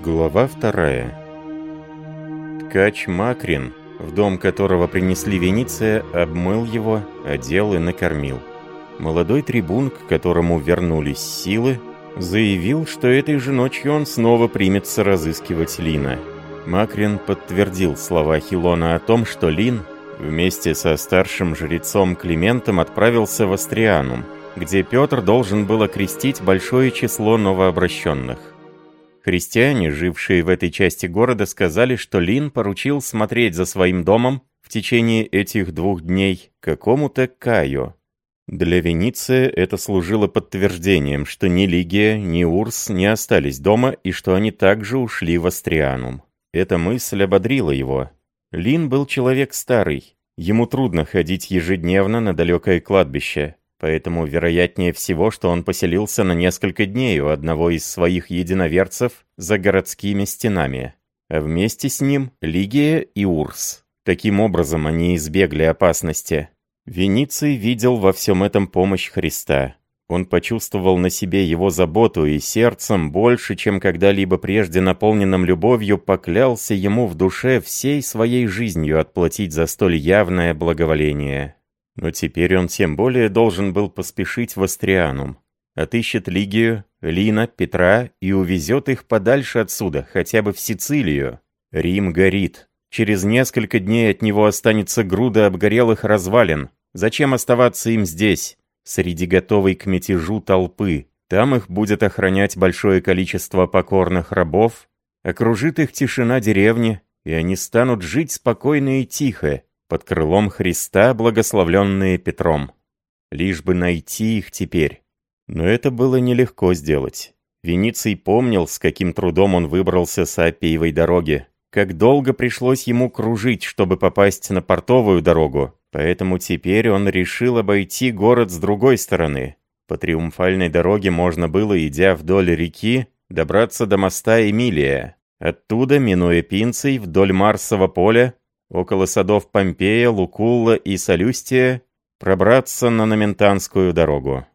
Глава вторая. Ткач Макрин, в дом которого принесли Вениция, обмыл его, одел и накормил. Молодой трибун, к которому вернулись силы, заявил, что этой же ночью он снова примется разыскивать Лина. Макрин подтвердил слова Хилона о том, что Лин вместе со старшим жрецом Климентом отправился в Астрианум, где Петр должен был окрестить большое число новообращенных. Христиане, жившие в этой части города, сказали, что Лин поручил смотреть за своим домом в течение этих двух дней какому-то Кайо. Для Вениция это служило подтверждением, что ни Лигия, ни Урс не остались дома и что они также ушли в Астрианум. Эта мысль ободрила его. Лин был человек старый, ему трудно ходить ежедневно на далекое кладбище, Поэтому вероятнее всего, что он поселился на несколько дней у одного из своих единоверцев за городскими стенами. А вместе с ним Лигия и Урс. Таким образом они избегли опасности. Вениций видел во всем этом помощь Христа. Он почувствовал на себе его заботу и сердцем больше, чем когда-либо прежде наполненным любовью, поклялся ему в душе всей своей жизнью отплатить за столь явное благоволение. Но теперь он тем более должен был поспешить в Астрианум. Отыщет Лигию, Лина, Петра и увезет их подальше отсюда, хотя бы в Сицилию. Рим горит. Через несколько дней от него останется груда обгорелых развалин. Зачем оставаться им здесь, среди готовой к мятежу толпы? Там их будет охранять большое количество покорных рабов, окружит их тишина деревни, и они станут жить спокойно и тихо, под крылом Христа, благословленные Петром. Лишь бы найти их теперь. Но это было нелегко сделать. Вениций помнил, с каким трудом он выбрался с Апиевой дороги, как долго пришлось ему кружить, чтобы попасть на портовую дорогу, поэтому теперь он решил обойти город с другой стороны. По триумфальной дороге можно было, идя вдоль реки, добраться до моста Эмилия. Оттуда, минуя Пинцей, вдоль Марсового поля, около садов Помпея, Лукулла и Солюстия, пробраться на Номентанскую дорогу.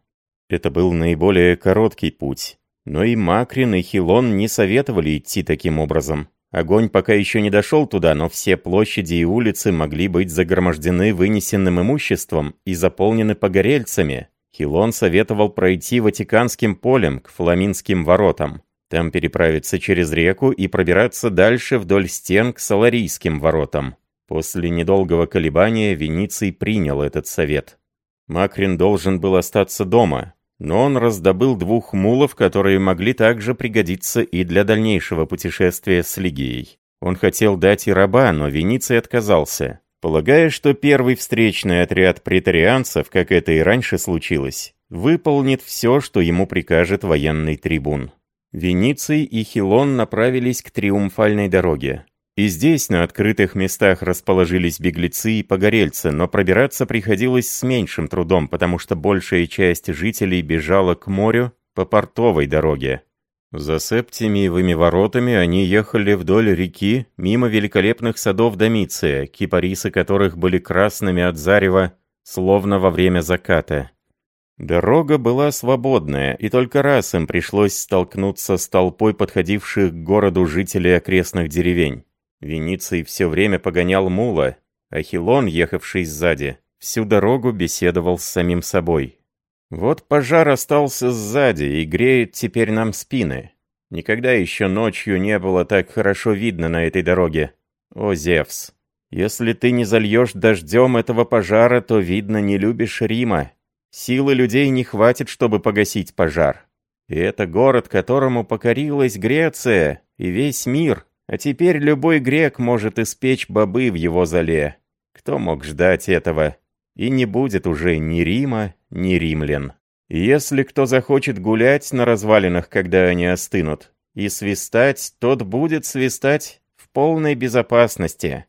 Это был наиболее короткий путь, но и Макрин и Хилон не советовали идти таким образом. Огонь пока еще не дошел туда, но все площади и улицы могли быть загромождены вынесенным имуществом и заполнены погорельцами. Хилон советовал пройти Ватиканским полем к Фламинским воротам. Там переправиться через реку и пробираться дальше вдоль стен к Саларийским воротам. После недолгого колебания Вениций принял этот совет. Макрин должен был остаться дома, но он раздобыл двух мулов, которые могли также пригодиться и для дальнейшего путешествия с Лигией. Он хотел дать и раба, но Вениций отказался, полагая, что первый встречный отряд претарианцев, как это и раньше случилось, выполнит все, что ему прикажет военный трибун. Вениций и Хилон направились к Триумфальной дороге. И здесь на открытых местах расположились беглецы и погорельцы, но пробираться приходилось с меньшим трудом, потому что большая часть жителей бежала к морю по портовой дороге. За септимиевыми воротами они ехали вдоль реки, мимо великолепных садов Домиция, кипарисы которых были красными от зарева, словно во время заката. Дорога была свободная, и только раз им пришлось столкнуться с толпой подходивших к городу жителей окрестных деревень. Вениций все время погонял мула, а Хилон, ехавший сзади, всю дорогу беседовал с самим собой. «Вот пожар остался сзади и греет теперь нам спины. Никогда еще ночью не было так хорошо видно на этой дороге. О, Зевс, если ты не зальешь дождем этого пожара, то, видно, не любишь Рима. Силы людей не хватит, чтобы погасить пожар. И это город, которому покорилась Греция и весь мир». А теперь любой грек может испечь бобы в его зале. Кто мог ждать этого? И не будет уже ни Рима, ни римлян. Если кто захочет гулять на развалинах, когда они остынут, и свистать, тот будет свистать в полной безопасности.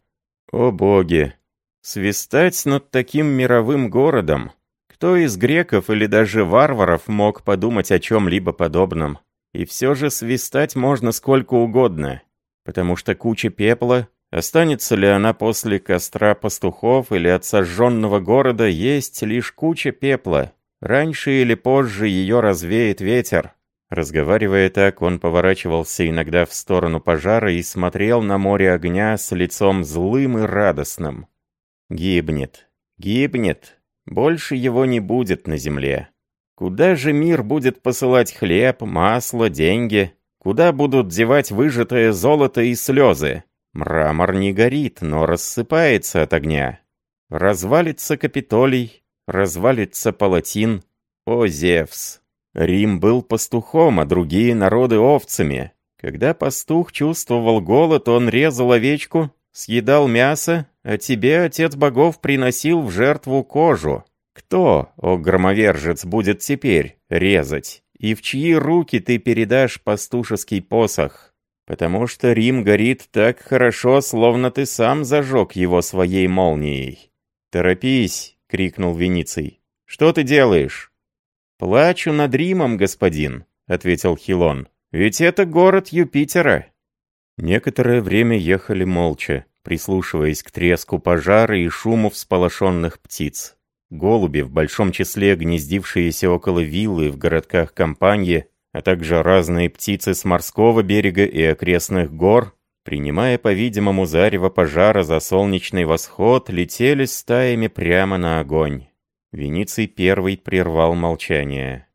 О боги! Свистать над таким мировым городом! Кто из греков или даже варваров мог подумать о чем-либо подобном? И все же свистать можно сколько угодно, потому что куча пепла, останется ли она после костра пастухов или от сожженного города, есть лишь куча пепла. Раньше или позже ее развеет ветер. Разговаривая так, он поворачивался иногда в сторону пожара и смотрел на море огня с лицом злым и радостным. Гибнет, гибнет, больше его не будет на земле. Куда же мир будет посылать хлеб, масло, деньги? Куда будут девать выжатое золото и слезы? Мрамор не горит, но рассыпается от огня. Развалится Капитолий, развалится Палатин. О, Зевс! Рим был пастухом, а другие народы овцами. Когда пастух чувствовал голод, он резал овечку, съедал мясо, а тебе, отец богов, приносил в жертву кожу. Кто, о громовержец, будет теперь резать? И в чьи руки ты передашь пастушеский посох? Потому что Рим горит так хорошо, словно ты сам зажег его своей молнией. «Торопись!» — крикнул Вениций. «Что ты делаешь?» «Плачу над Римом, господин», — ответил Хилон. «Ведь это город Юпитера». Некоторое время ехали молча, прислушиваясь к треску пожара и шуму всполошенных птиц. Голуби, в большом числе гнездившиеся около виллы в городках Кампаньи, а также разные птицы с морского берега и окрестных гор, принимая, по-видимому, зарево пожара за солнечный восход, летели стаями прямо на огонь. Вениций первый прервал молчание.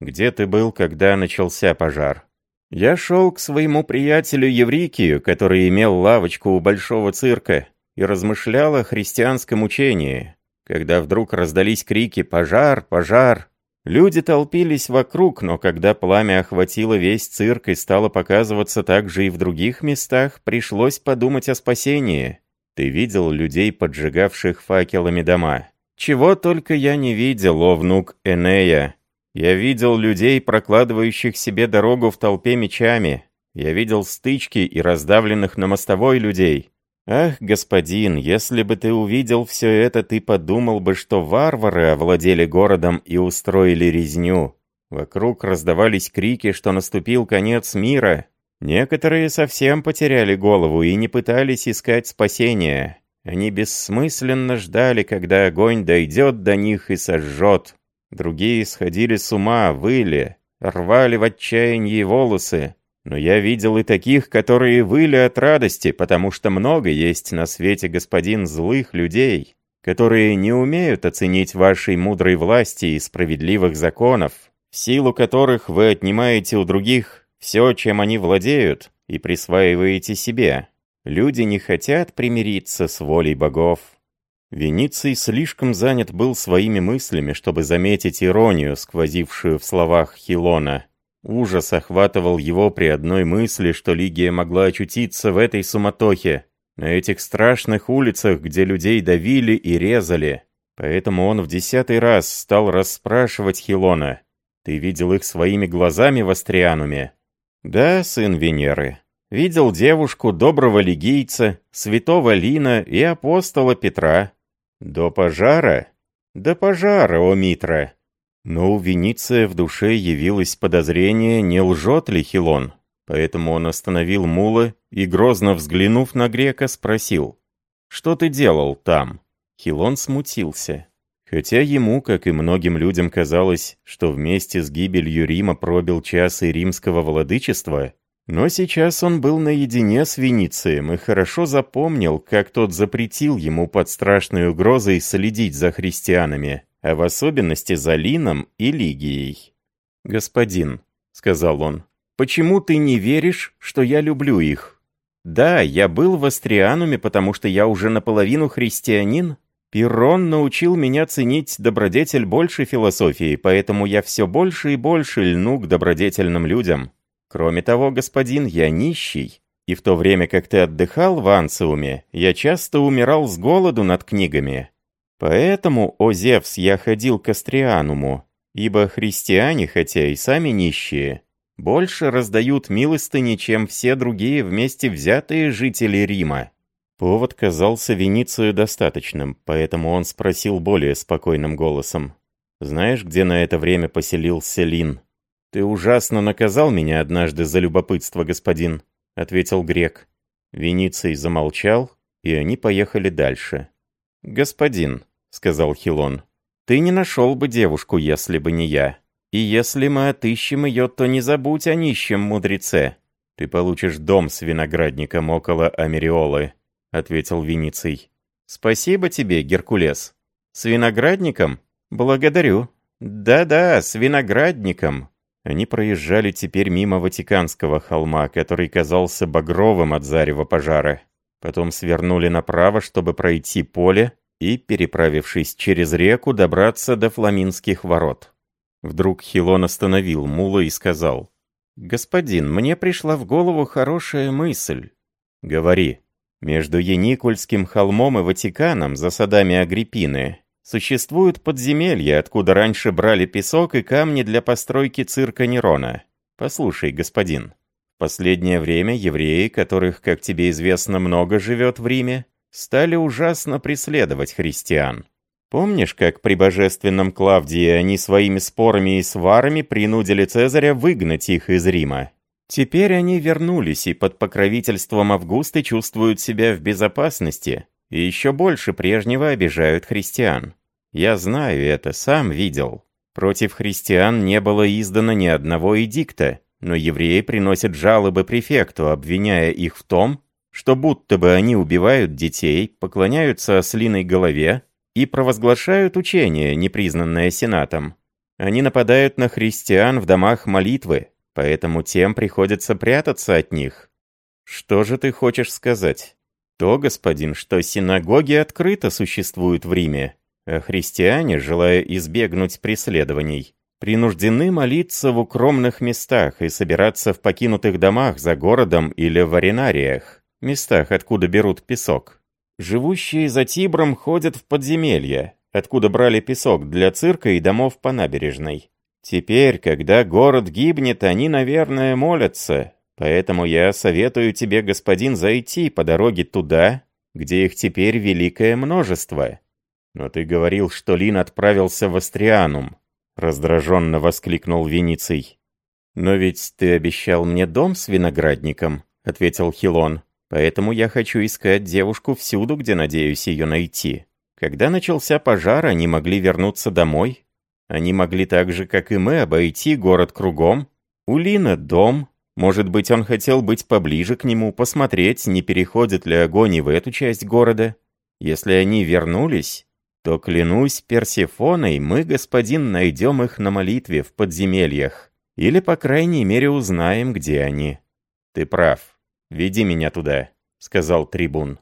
«Где ты был, когда начался пожар?» «Я шел к своему приятелю Еврикию, который имел лавочку у большого цирка, и размышлял о христианском учении, когда вдруг раздались крики «Пожар! Пожар!». Люди толпились вокруг, но когда пламя охватило весь цирк и стало показываться также и в других местах, пришлось подумать о спасении. Ты видел людей, поджигавших факелами дома? Чего только я не видел, о внук Энея. Я видел людей, прокладывающих себе дорогу в толпе мечами. Я видел стычки и раздавленных на мостовой людей. Ах, господин, если бы ты увидел все это, ты подумал бы, что варвары овладели городом и устроили резню. Вокруг раздавались крики, что наступил конец мира. Некоторые совсем потеряли голову и не пытались искать спасения. Они бессмысленно ждали, когда огонь дойдет до них и сожжет. Другие сходили с ума, выли, рвали в отчаянии волосы. Но я видел и таких, которые выли от радости, потому что много есть на свете, господин, злых людей, которые не умеют оценить вашей мудрой власти и справедливых законов, в силу которых вы отнимаете у других все, чем они владеют, и присваиваете себе. Люди не хотят примириться с волей богов. Вениций слишком занят был своими мыслями, чтобы заметить иронию, сквозившую в словах Хилона. Ужас охватывал его при одной мысли, что Лигия могла очутиться в этой суматохе, на этих страшных улицах, где людей давили и резали. Поэтому он в десятый раз стал расспрашивать Хилона. «Ты видел их своими глазами в Астриануме?» «Да, сын Венеры», Видел девушку доброго лигийца, святого Лина и апостола Петра. До пожара? До пожара, о Митра! Но у Вениция в душе явилось подозрение, не лжет ли Хилон. Поэтому он остановил мула и, грозно взглянув на грека, спросил, «Что ты делал там?» Хилон смутился. Хотя ему, как и многим людям, казалось, что вместе с гибелью Рима пробил час и римского владычества, но сейчас он был наедине с Веницием и хорошо запомнил, как тот запретил ему под страшной угрозой следить за христианами, а в особенности за Лином и Лигией. «Господин», — сказал он, — «почему ты не веришь, что я люблю их? Да, я был в Астриануме, потому что я уже наполовину христианин. Пирон научил меня ценить добродетель больше философии, поэтому я все больше и больше льну к добродетельным людям». Кроме того, господин, я нищий, и в то время как ты отдыхал в Анциуме, я часто умирал с голоду над книгами. Поэтому, о Зевс, я ходил к Астриануму, ибо христиане, хотя и сами нищие, больше раздают милостыни, чем все другие вместе взятые жители Рима. Повод казался Веницию достаточным, поэтому он спросил более спокойным голосом. «Знаешь, где на это время поселился Лин?» «Ты ужасно наказал меня однажды за любопытство, господин», — ответил грек. Вениций замолчал, и они поехали дальше. «Господин», — сказал Хилон, — «ты не нашел бы девушку, если бы не я. И если мы отыщем ее, то не забудь о нищем мудреце. Ты получишь дом с виноградником около Америолы, ответил Вениций. Спасибо тебе, Геркулес. С виноградником? Благодарю. Да-да, с виноградником. Они проезжали теперь мимо Ватиканского холма, который казался багровым от зарева пожара. Потом свернули направо, чтобы пройти поле и, переправившись через реку, добраться до Фламинских ворот. Вдруг Хилон остановил мула и сказал, «Господин, мне пришла в голову хорошая мысль». «Говори». Между Яникульским холмом и Ватиканом, за садами Агриппины, существуют подземелья, откуда раньше брали песок и камни для постройки цирка Нерона. Послушай, господин, последнее время евреи, которых, как тебе известно, много живет в Риме, стали ужасно преследовать христиан. Помнишь, как при божественном Клавдии они своими спорами и сварами принудили Цезаря выгнать их из Рима? Теперь они вернулись и под покровительством Августы чувствуют себя в безопасности и еще больше прежнего обижают христиан. Я знаю это, сам видел. Против христиан не было издано ни одного эдикта, но евреи приносят жалобы префекту, обвиняя их в том, что будто бы они убивают детей, поклоняются ослиной голове и провозглашают учение, непризнанное Сенатом. Они нападают на христиан в домах молитвы, поэтому тем приходится прятаться от них. Что же ты хочешь сказать? То, господин, что синагоги открыто существуют в Риме, а христиане, желая избегнуть преследований, принуждены молиться в укромных местах и собираться в покинутых домах за городом или в аренариях, местах, откуда берут песок. Живущие за Тибром ходят в подземелья, откуда брали песок для цирка и домов по набережной. Теперь, когда город гибнет, они, наверное, молятся. Поэтому я советую тебе, господин, зайти по дороге туда, где их теперь великое множество. Но ты говорил, что Лин отправился в Астрианум, раздраженно воскликнул Вениций. Но ведь ты обещал мне дом с виноградником, ответил Хилон. Поэтому я хочу искать девушку всюду, где надеюсь ее найти. Когда начался пожар, они могли вернуться домой, они могли так же, как и мы, обойти город кругом. У Лина дом. Может быть, он хотел быть поближе к нему, посмотреть, не переходит ли огонь и в эту часть города. Если они вернулись, то, клянусь Персефоной, мы, господин, найдем их на молитве в подземельях. Или, по крайней мере, узнаем, где они. Ты прав. Веди меня туда, сказал трибун.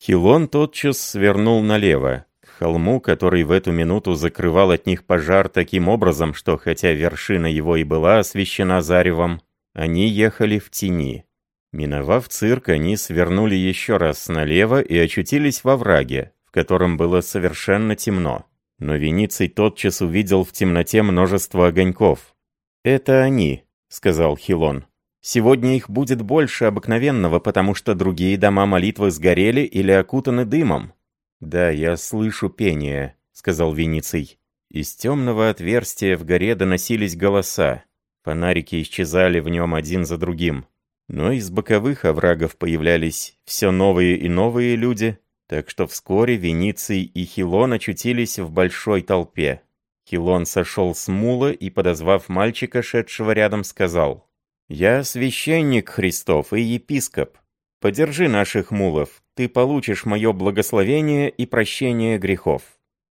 Хилон тотчас свернул налево, холму, который в эту минуту закрывал от них пожар таким образом, что хотя вершина его и была освещена заревом, они ехали в тени. Миновав цирк, они свернули еще раз налево и очутились во враге, в котором было совершенно темно. Но Вениций тотчас увидел в темноте множество огоньков. «Это они», — сказал Хилон. «Сегодня их будет больше обыкновенного, потому что другие дома молитвы сгорели или окутаны дымом. «Да, я слышу пение», — сказал Вениций. Из темного отверстия в горе доносились голоса. Фонарики исчезали в нем один за другим. Но из боковых оврагов появлялись все новые и новые люди, так что вскоре Вениций и Хилон очутились в большой толпе. Хилон сошел с мула и, подозвав мальчика, шедшего рядом, сказал, «Я священник Христов и епископ. Подержи наших мулов, ты получишь мое благословение и прощение грехов».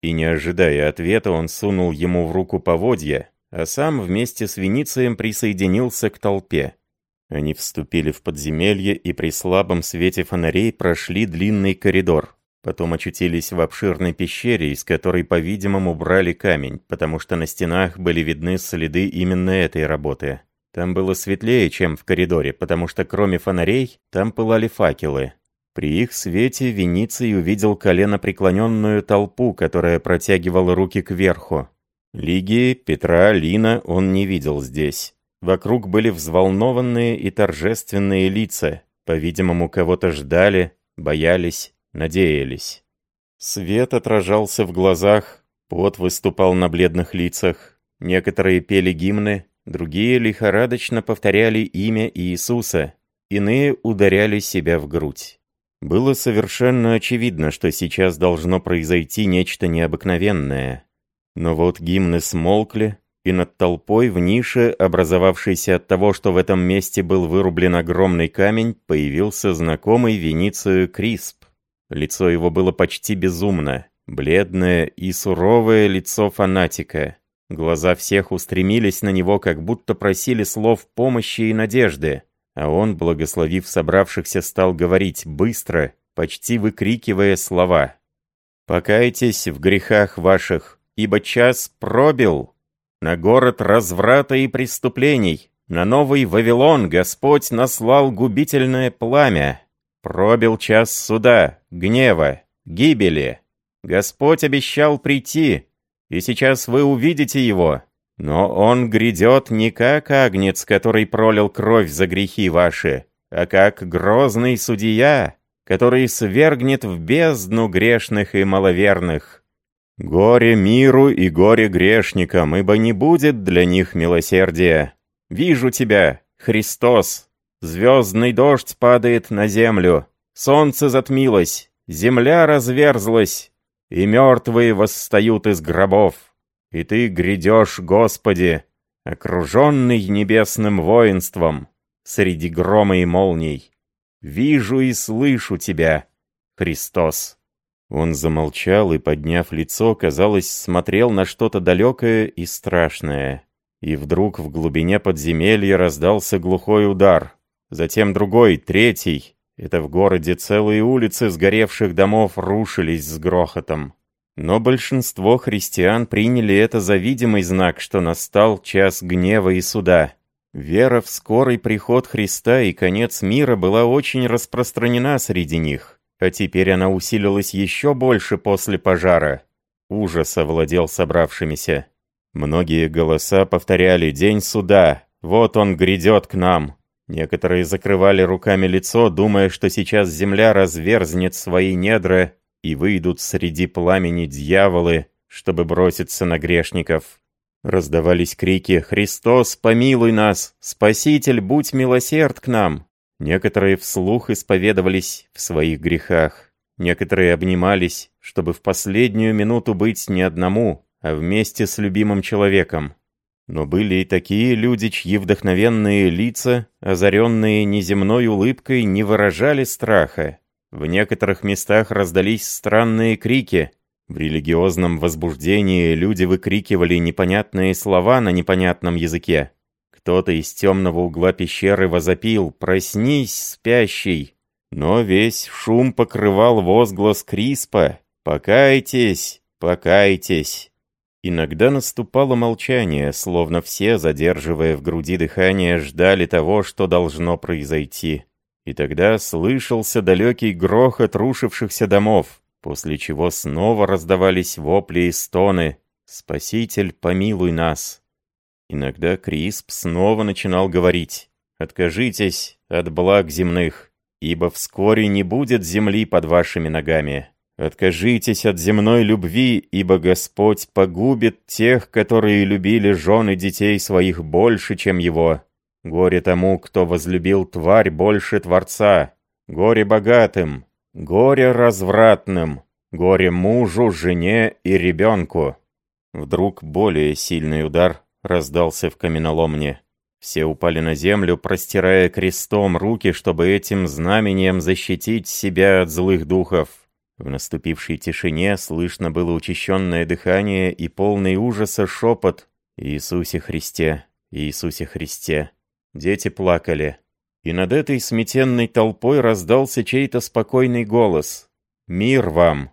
И не ожидая ответа, он сунул ему в руку поводья, а сам вместе с Веницием присоединился к толпе. Они вступили в подземелье и при слабом свете фонарей прошли длинный коридор. Потом очутились в обширной пещере, из которой, по-видимому, брали камень, потому что на стенах были видны следы именно этой работы. Там было светлее, чем в коридоре, потому что кроме фонарей, там пылали факелы. При их свете Вениций увидел колено преклоненную толпу, которая протягивала руки кверху. Лигии, Петра, Лина он не видел здесь. Вокруг были взволнованные и торжественные лица. По-видимому, кого-то ждали, боялись, надеялись. Свет отражался в глазах, пот выступал на бледных лицах. Некоторые пели гимны, другие лихорадочно повторяли имя Иисуса, иные ударяли себя в грудь. Было совершенно очевидно, что сейчас должно произойти нечто необыкновенное. Но вот гимны смолкли, и над толпой в нише, образовавшейся от того, что в этом месте был вырублен огромный камень, появился знакомый Веницию Крисп. Лицо его было почти безумно, бледное и суровое лицо фанатика. Глаза всех устремились на него, как будто просили слов помощи и надежды, а он, благословив собравшихся, стал говорить быстро, почти выкрикивая слова. «Покайтесь в грехах ваших, ибо час пробил. На город разврата и преступлений, на новый Вавилон Господь наслал губительное пламя. Пробил час суда, гнева, гибели. Господь обещал прийти, и сейчас вы увидите его. Но он грядет не как агнец, который пролил кровь за грехи ваши, а как грозный судья, который свергнет в бездну грешных и маловерных. Горе миру и горе грешникам, ибо не будет для них милосердия. Вижу тебя, Христос. Звездный дождь падает на землю, солнце затмилось, земля разверзлась, и мертвые восстают из гробов. И ты грядешь, Господи, окруженный небесным воинством, среди грома и молний. Вижу и слышу тебя, Христос». Он замолчал и, подняв лицо, казалось, смотрел на что-то далекое и страшное. И вдруг в глубине подземелья раздался глухой удар. Затем другой, третий. Это в городе целые улицы сгоревших домов рушились с грохотом. Но большинство христиан приняли это за видимый знак, что настал час гнева и суда. Вера в скорый приход Христа и конец мира была очень распространена среди них, а теперь она усилилась еще больше после пожара. Ужас овладел собравшимися. Многие голоса повторяли «День суда! Вот он грядет к нам!» Некоторые закрывали руками лицо, думая, что сейчас земля разверзнет свои недра и выйдут среди пламени дьяволы, чтобы броситься на грешников. Раздавались крики «Христос, помилуй нас! Спаситель, будь милосерд к нам!» Некоторые вслух исповедовались в своих грехах. Некоторые обнимались, чтобы в последнюю минуту быть не одному, а вместе с любимым человеком. Но были и такие люди, чьи вдохновенные лица, озаренные неземной улыбкой, не выражали страха. В некоторых местах раздались странные крики – в религиозном возбуждении люди выкрикивали непонятные слова на непонятном языке. Кто-то из темного угла пещеры возопил «Проснись, спящий!» Но весь шум покрывал возглас Криспа «Покайтесь! Покайтесь!» Иногда наступало молчание, словно все, задерживая в груди дыхание, ждали того, что должно произойти. И тогда слышался далекий грохот рушившихся домов после чего снова раздавались вопли и стоны «Спаситель, помилуй нас!». Иногда Крисп снова начинал говорить «Откажитесь от благ земных, ибо вскоре не будет земли под вашими ногами. Откажитесь от земной любви, ибо Господь погубит тех, которые любили жены детей своих больше, чем его. Горе тому, кто возлюбил тварь больше Творца. Горе богатым, Горе развратным, горе мужу, жене и ребенку. Вдруг более сильный удар раздался в каменоломне. Все упали на землю, простирая крестом руки, чтобы этим знамением защитить себя от злых духов. В наступившей тишине слышно было учащенное дыхание и полный ужаса шепот «Иисусе Христе! Иисусе Христе!». Дети плакали. И над этой сметенной толпой раздался чей-то спокойный голос. «Мир вам!»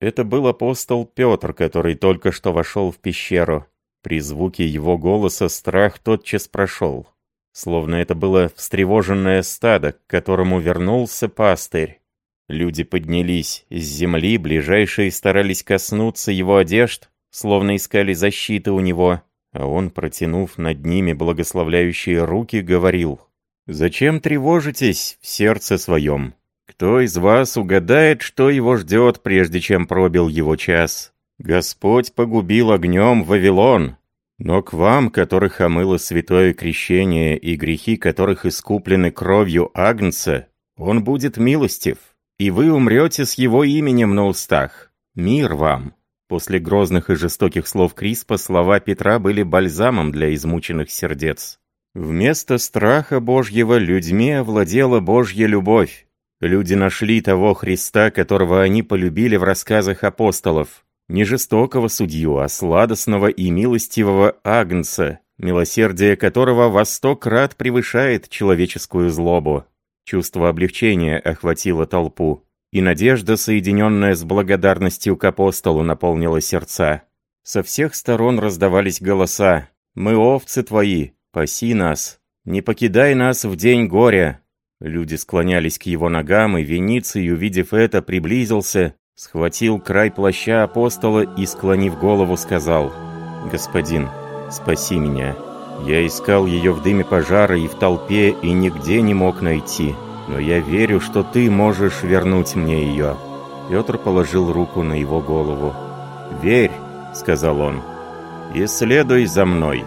Это был апостол Петр, который только что вошел в пещеру. При звуке его голоса страх тотчас прошел. Словно это было встревоженное стадо, к которому вернулся пастырь. Люди поднялись с земли, ближайшие старались коснуться его одежд, словно искали защиты у него, а он, протянув над ними благословляющие руки, говорил Зачем тревожитесь в сердце своем? Кто из вас угадает, что его ждет, прежде чем пробил его час? Господь погубил огнем Вавилон. Но к вам, которых омыло святое крещение и грехи которых искуплены кровью Агнца, он будет милостив, и вы умрете с его именем на устах. Мир вам!» После грозных и жестоких слов Криспа слова Петра были бальзамом для измученных сердец. Вместо страха Божьего людьми овладела Божья любовь. Люди нашли того Христа, которого они полюбили в рассказах апостолов. Не жестокого судью, а сладостного и милостивого Агнца, милосердие которого во сто крат превышает человеческую злобу. Чувство облегчения охватило толпу, и надежда, соединенная с благодарностью к апостолу, наполнила сердца. Со всех сторон раздавались голоса «Мы овцы твои, паси нас! Не покидай нас в день горя!» Люди склонялись к его ногам, и Вениций, увидев это, приблизился, схватил край плаща апостола и, склонив голову, сказал «Господин, спаси меня. Я искал ее в дыме пожара и в толпе, и нигде не мог найти. Но я верю, что ты можешь вернуть мне ее». Петр положил руку на его голову. «Верь», — сказал он, — «и следуй за мной».